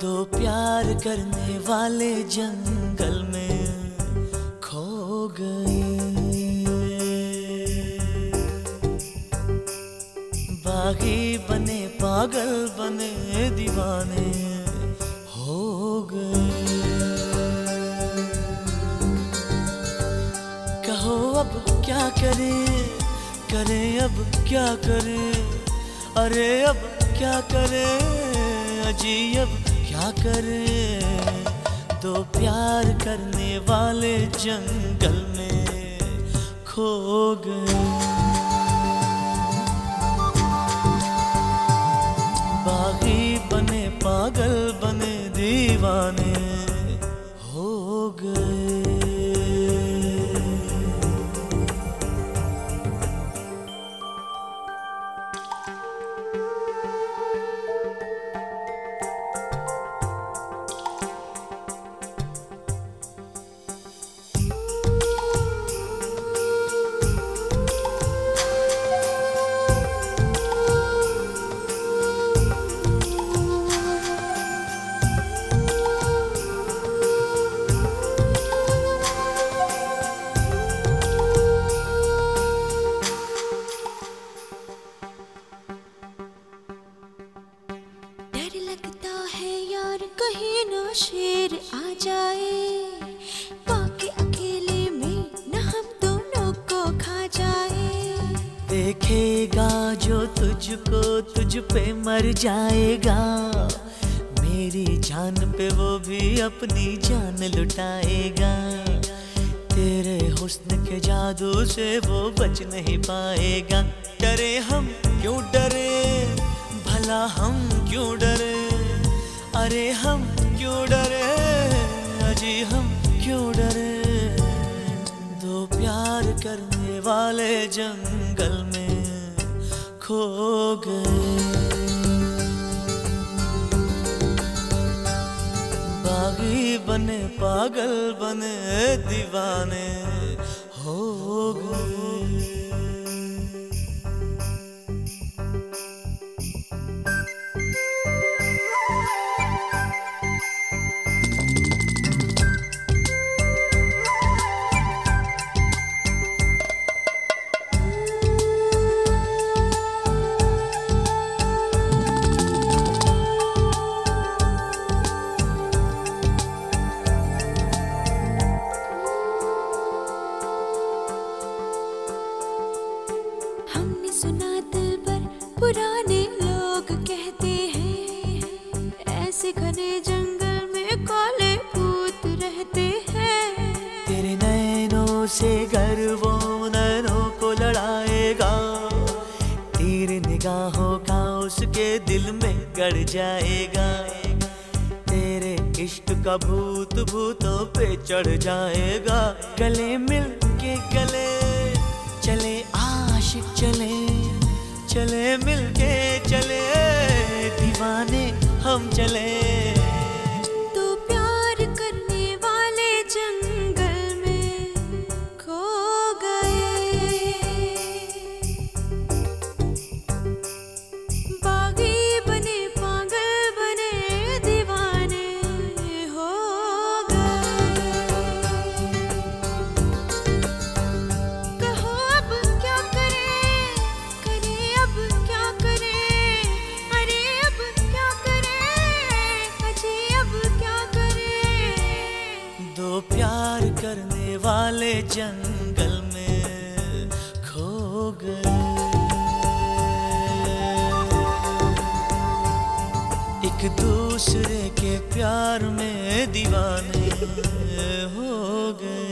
दो प्यार करने वाले जंगल में खो गए। बागी बने, पागल बने, दीवाने हो गए। कहो अब क्या करें करें अब क्या करें, अरे अब क्या करें, अजी अब क्या करें। तो प्यार करने वाले जंगल में खो गए। डर लगता है यार कहीं ना शेर आ जाए। बाकी अकेले में न हम दोनों को खा जाए। देखेगा जो तुझको तुझ पे मर जाएगा। मेरी जान पे वो भी अपनी जान लुटाएगा। तेरे हुस्न के जादू से वो बच नहीं पाएगा। डरे हम, क्यों डरे? भला हम क्यों डरे? अरे हम क्यों डरे? अजी हम क्यों डरे? दो प्यार करने वाले जंगल में खो गए। बागी बने, पागल बने दीवाने। सुना दिल पर, पुराने लोग कहते हैं। ऐसे घने जंगल में काले भूत रहते हैं। तेरे नैनों से घर नैनों को लड़ाएगा। तीर निगाहों का उसके दिल में गड़ जाएगा। तेरे इश्क का भूत भूतों पे चढ़ जाएगा। गले मिल के गले चले आशिक चले चले मिलके चले दीवाने हम चले। प्यार करने वाले जंगल में खो गए एक दूसरे के प्यार में दीवाने हो गए।